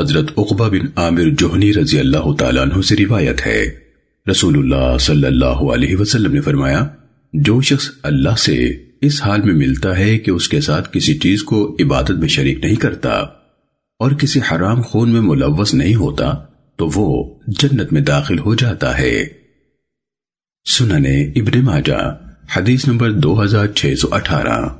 حضرت عقبہ بن عامر جوہنی رضی اللہ تعالیٰ عنہ سے روایت ہے۔ رسول اللہ صلی اللہ علیہ وسلم نے فرمایا، جو شخص اللہ سے اس حال میں ملتا ہے کہ اس کے ساتھ کسی چیز کو عبادت میں شریک نہیں کرتا اور کسی حرام خون میں ملوث نہیں ہوتا، تو وہ جنت میں داخل ہو جاتا ہے۔ سننے ابن ماجہ، حدیث نمبر دو ہزار چھ سو اٹھارہ۔